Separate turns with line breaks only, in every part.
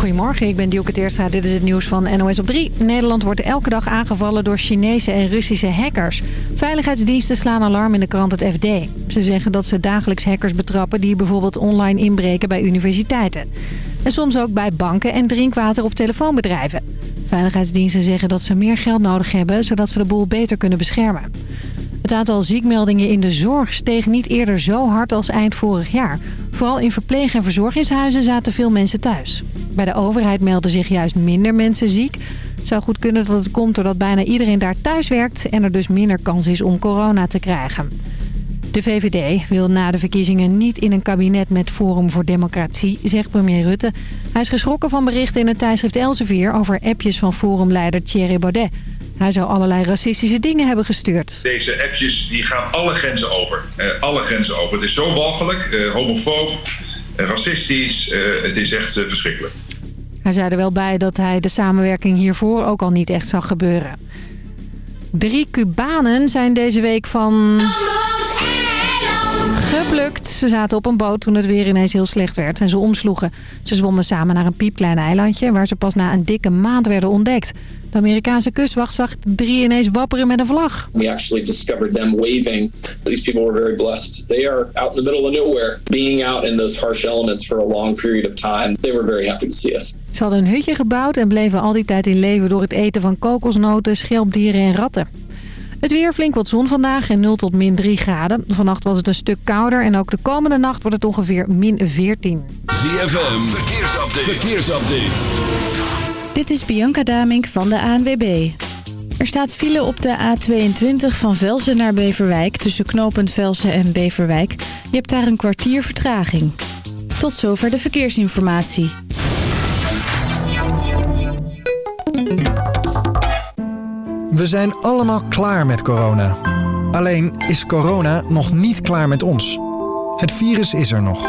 Goedemorgen, ik ben Dielke Teerstra. Dit is het nieuws van NOS op 3. Nederland wordt elke dag aangevallen door Chinese en Russische hackers. Veiligheidsdiensten slaan alarm in de krant het FD. Ze zeggen dat ze dagelijks hackers betrappen... die bijvoorbeeld online inbreken bij universiteiten. En soms ook bij banken en drinkwater- of telefoonbedrijven. Veiligheidsdiensten zeggen dat ze meer geld nodig hebben... zodat ze de boel beter kunnen beschermen. Het aantal ziekmeldingen in de zorg steeg niet eerder zo hard als eind vorig jaar. Vooral in verpleeg- en verzorgingshuizen zaten veel mensen thuis. Bij de overheid melden zich juist minder mensen ziek. Het zou goed kunnen dat het komt doordat bijna iedereen daar thuis werkt... en er dus minder kans is om corona te krijgen. De VVD wil na de verkiezingen niet in een kabinet met Forum voor Democratie, zegt premier Rutte. Hij is geschrokken van berichten in het tijdschrift Elsevier over appjes van Forumleider Thierry Baudet. Hij zou allerlei racistische dingen hebben gestuurd.
Deze appjes die gaan alle grenzen over. Uh, alle grenzen over. Het is zo walgelijk, uh, homofoob, uh, racistisch. het is echt verschrikkelijk.
Hij zei er wel bij dat hij de samenwerking hiervoor ook al niet echt zag gebeuren. Drie Cubanen zijn deze week van... Geplukt. Ze zaten op een boot toen het weer ineens heel slecht werd en ze omsloegen. Ze zwommen samen naar een piepklein eilandje waar ze pas na een dikke maand werden ontdekt. De Amerikaanse kustwacht zag de drie ineens wapperen met een vlag.
We actually discovered them waving. These people were very blessed. They are out in the middle of nowhere. Being out in those harsh elements for a long period of time. They were very happy to see us.
Ze hadden een hutje gebouwd en bleven al die tijd in leven door het eten van kokosnoten, schelpdieren en ratten. Het weer flink wat zon vandaag en 0 tot min 3 graden. Vannacht was het een stuk kouder en ook de komende nacht wordt het ongeveer min 14.
ZFM, verkeersupdate. verkeersupdate.
Dit is Bianca Damink van de ANWB. Er staat file op de A22 van Velsen naar Beverwijk... tussen knooppunt Velsen en Beverwijk. Je hebt daar een kwartier vertraging. Tot zover de verkeersinformatie.
We zijn allemaal klaar met corona. Alleen is corona nog niet klaar met ons. Het virus is er nog.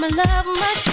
My love, my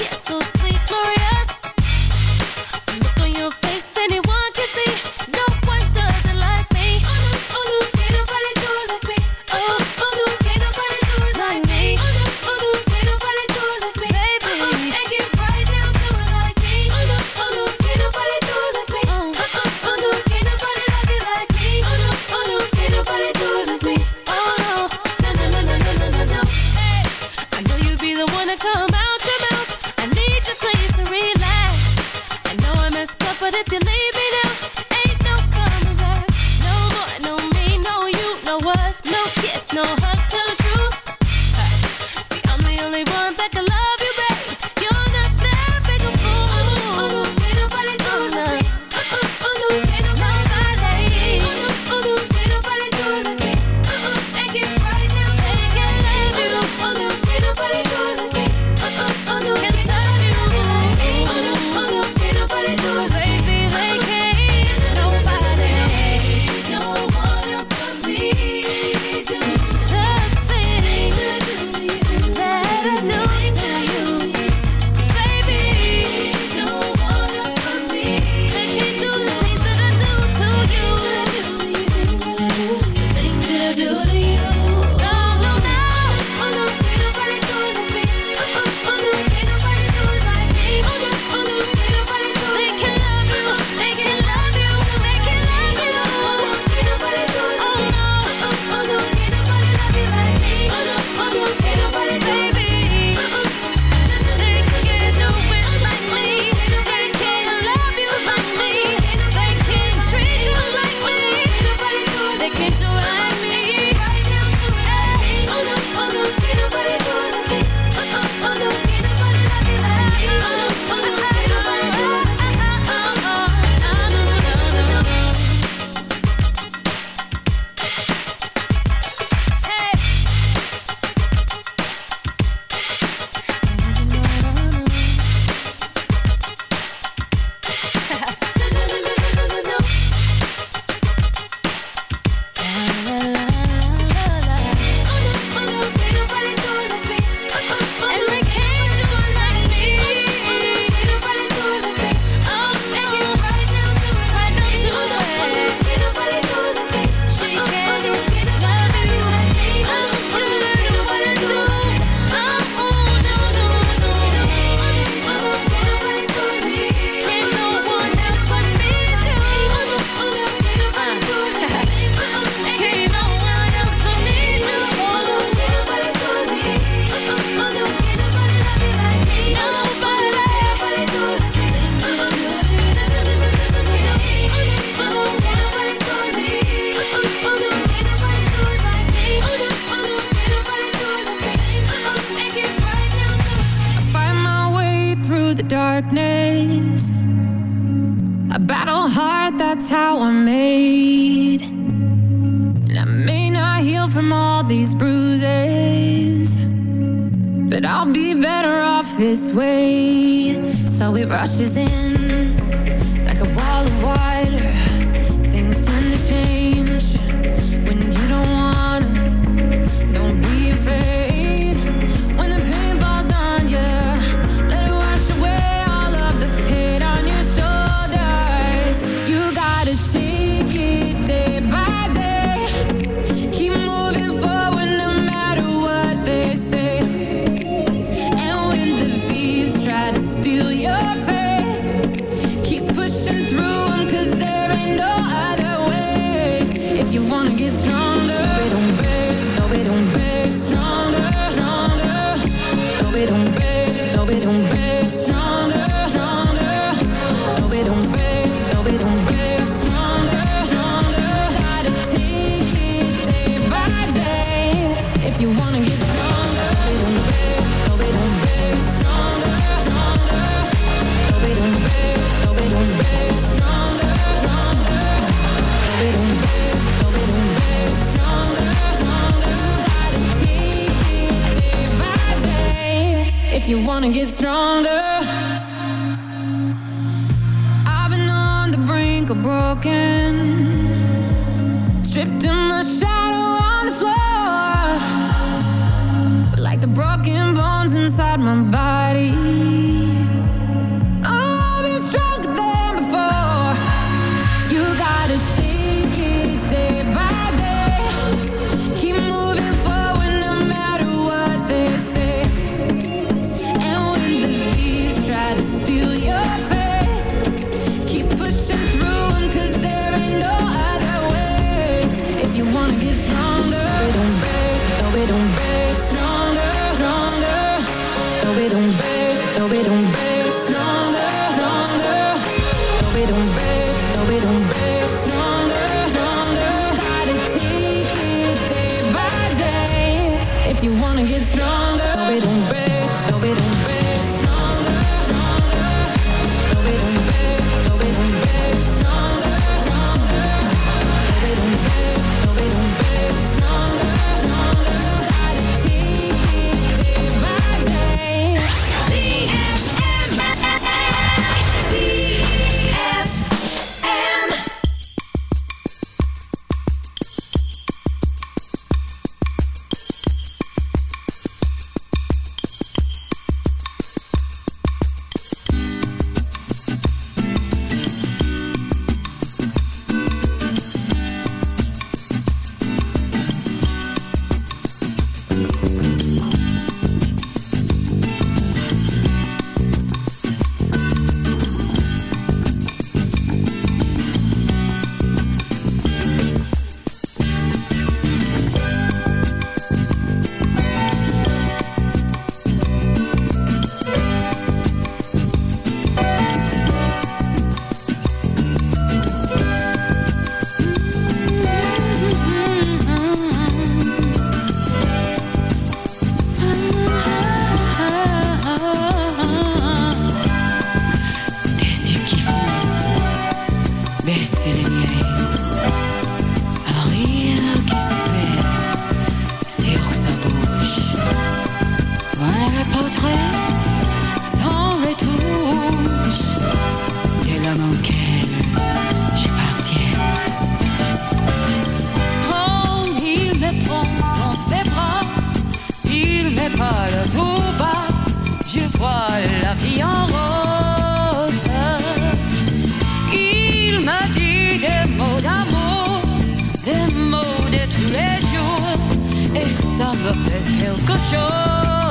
you
wanna get
strong la vie en rose. Il m'a dit des mots d'amour, des mots de tous les jours, et ça me fait quelque chose.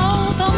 Oh. on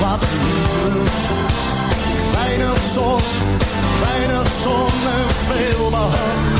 wat liefde. Weinig zon, weinig zon en veel behang.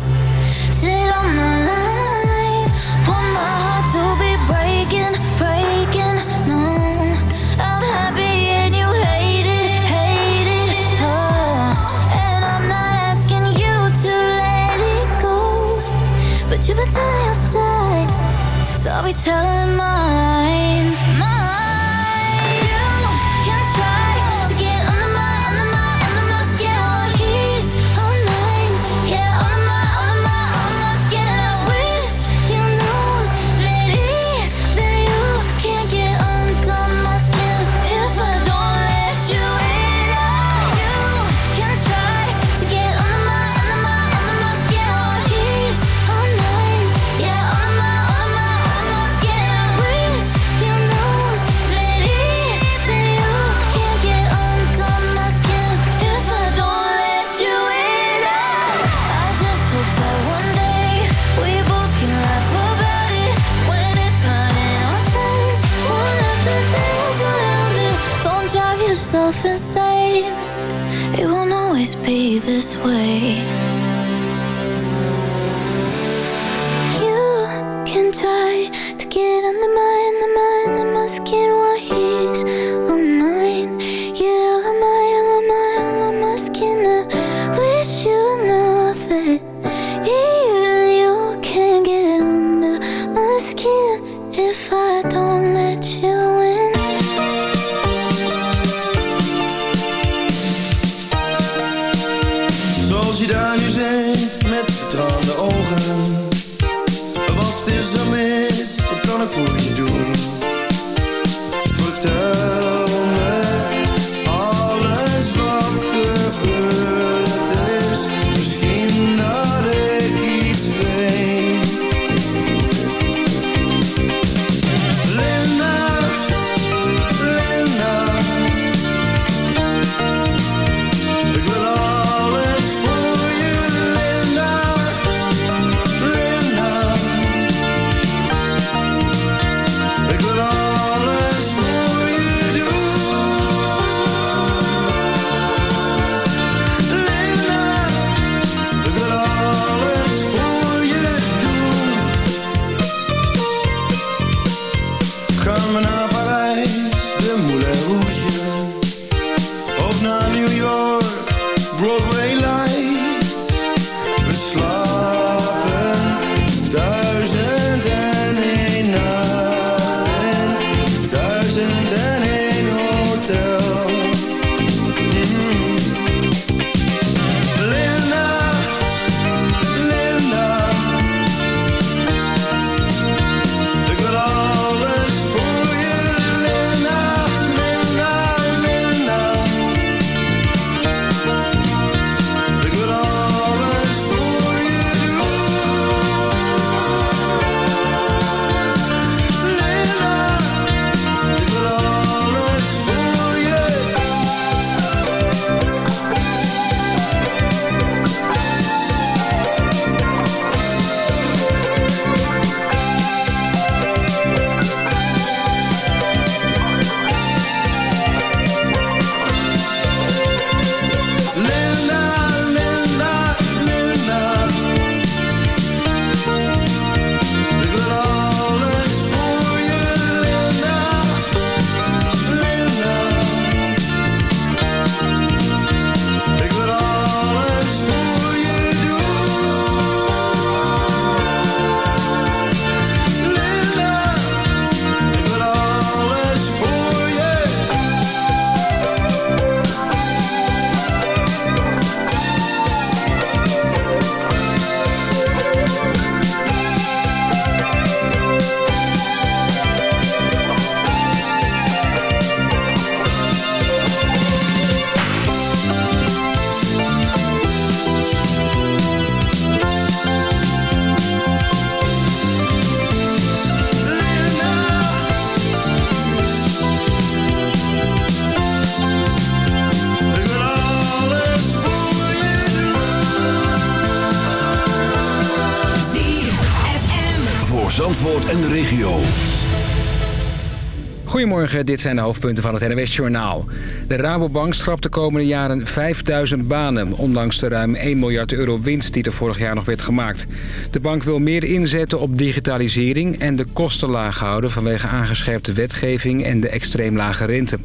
we telling mine? this way.
Dit zijn de hoofdpunten van het NWS-journaal. De Rabobank schrapt de komende jaren 5000 banen... ondanks de ruim 1 miljard euro winst die er vorig jaar nog werd gemaakt. De bank wil meer inzetten op digitalisering... en de kosten laag houden vanwege aangescherpte wetgeving... en de extreem lage rente.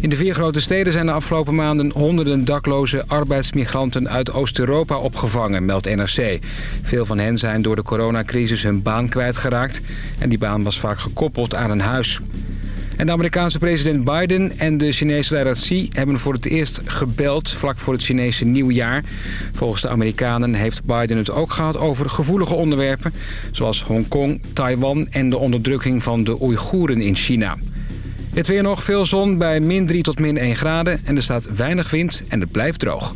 In de vier grote steden zijn de afgelopen maanden honderden dakloze arbeidsmigranten uit Oost-Europa opgevangen, meldt NRC. Veel van hen zijn door de coronacrisis hun baan kwijtgeraakt en die baan was vaak gekoppeld aan een huis. En de Amerikaanse president Biden en de Chinese leider Xi hebben voor het eerst gebeld vlak voor het Chinese nieuwjaar. Volgens de Amerikanen heeft Biden het ook gehad over gevoelige onderwerpen... zoals Hongkong, Taiwan en de onderdrukking van de Oeigoeren in China. Het weer nog veel zon bij min 3 tot min 1 graden en er staat weinig wind en het blijft droog.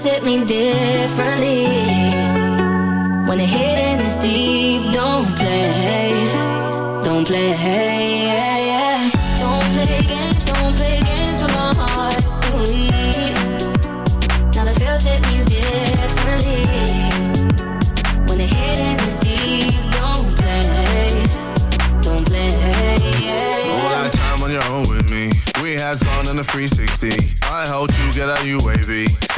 Feels hit me differently. When the hidden is deep, don't play, don't play. Don't play games, don't play games with my heart. Ooh, now the feels hit me differently. When the hidden is deep, don't play, don't play.
All that time on your own with me. We had fun in the 360. I helped you get out UAV.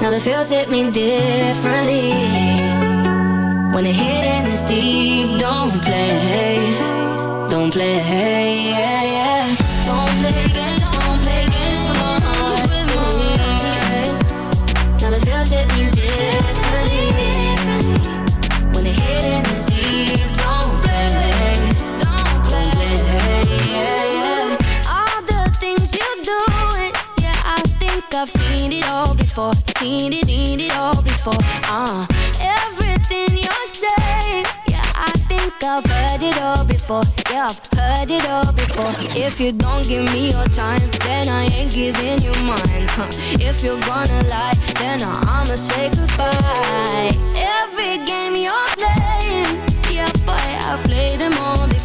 now the feels hit me differently. When the hidden is deep, don't play, don't play. Yeah, yeah. Don't play games, don't play games with now the feels hit me differently. When the hidden is deep, don't play, don't play. Yeah, yeah. All the things doing, yeah, I think I've seen it all before. Seen it, seen it all before. Uh, everything you're saying, yeah, I think I've heard it all before. Yeah, I've heard it all before. If you don't give me your time, then I ain't giving you mine. Huh. If you're gonna lie, then I'ma say goodbye. Every game you're playing, yeah, boy, I've played them all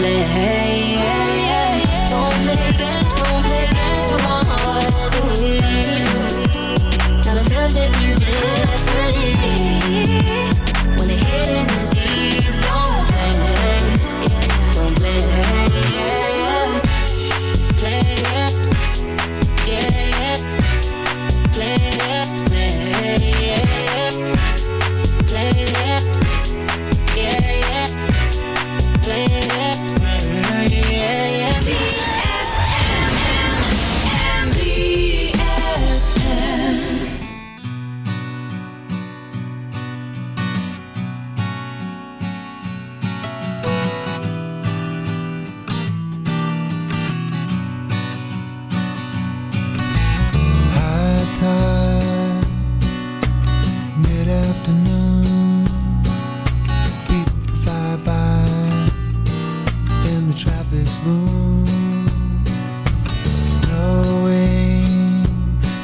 play. Yeah, yeah.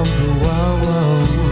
of the wild,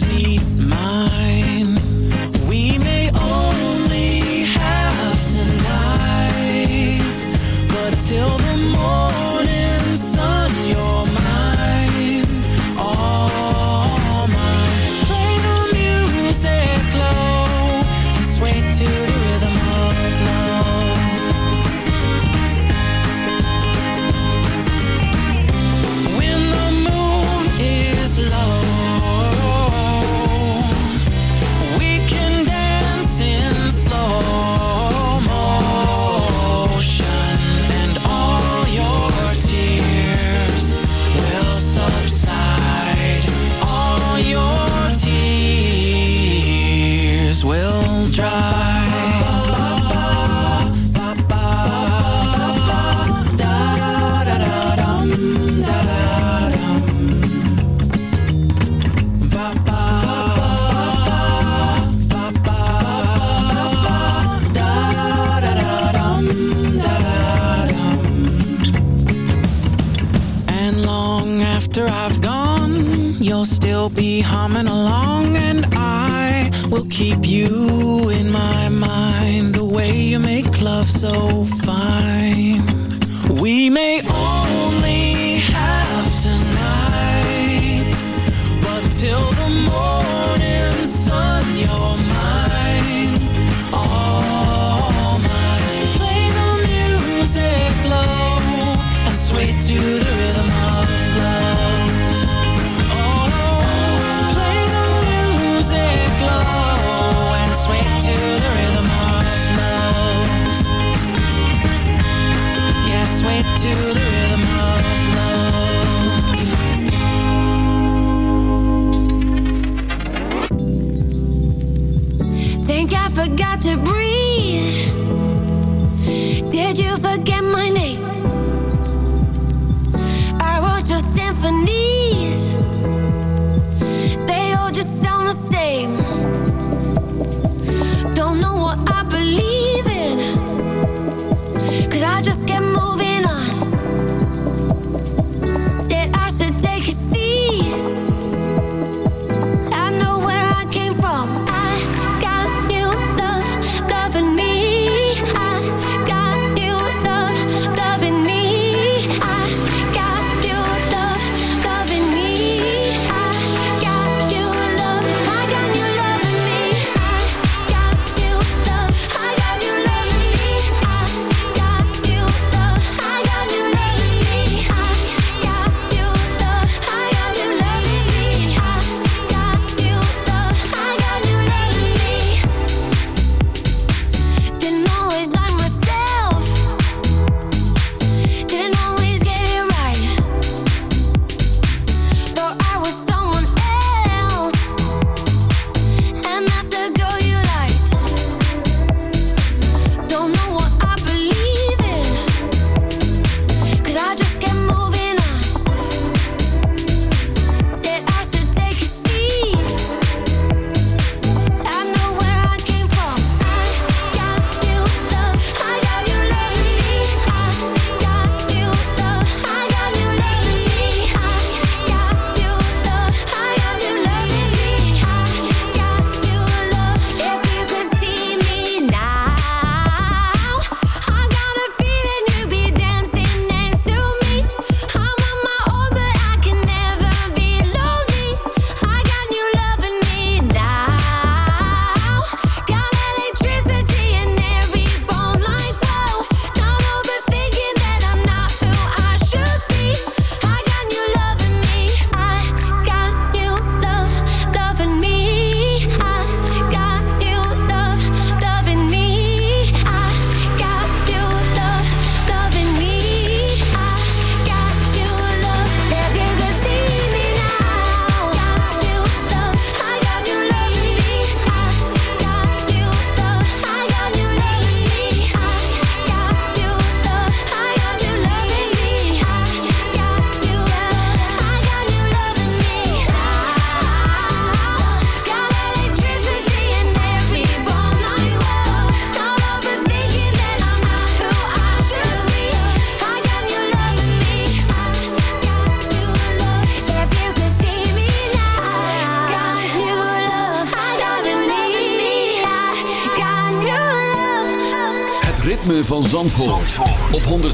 till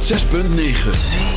6.9